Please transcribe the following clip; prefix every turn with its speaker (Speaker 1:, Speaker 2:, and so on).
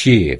Speaker 1: achieve.